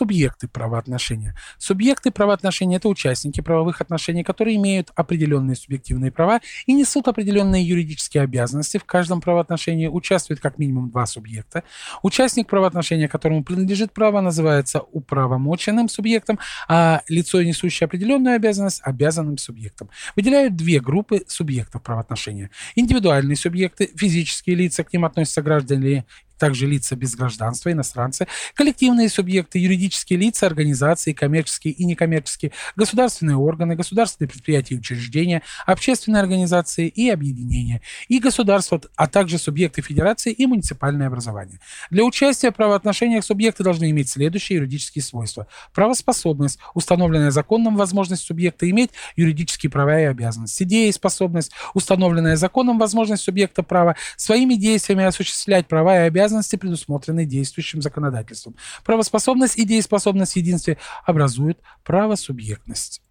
субъекты правоотношения? Субъекты правоотношения – это участники правовых отношений, которые имеют определенные субъективные права и несут определенные юридические обязанности. В каждом правоотношении участвует как минимум два субъекта. Участник правоотношения, которому принадлежит право, называется управомоченным субъектом, а лицо, несущее определенную обязанность, обязанным субъектом. Выделяют две группы субъектов правоотношения. Индивидуальные субъекты, физические лица, к ним относятся граждане также лица без гражданства, иностранцы, коллективные субъекты, юридические лица, организации, коммерческие и некоммерческие, государственные органы, государственные предприятия и учреждения, общественные организации и объединения, и государства, а также субъекты федерации и муниципальное образование. Для участия в правоотношениях субъекты должны иметь следующие юридические свойства. Правоспособность, установленная законом возможность субъекта иметь юридические права и обязанности. Дееспособность, установленная законом возможность субъекта права своими действиями осуществлять права и обязанности обязанности, предусмотренные действующим законодательством. Правоспособность и дееспособность в единстве образуют правосубъектность.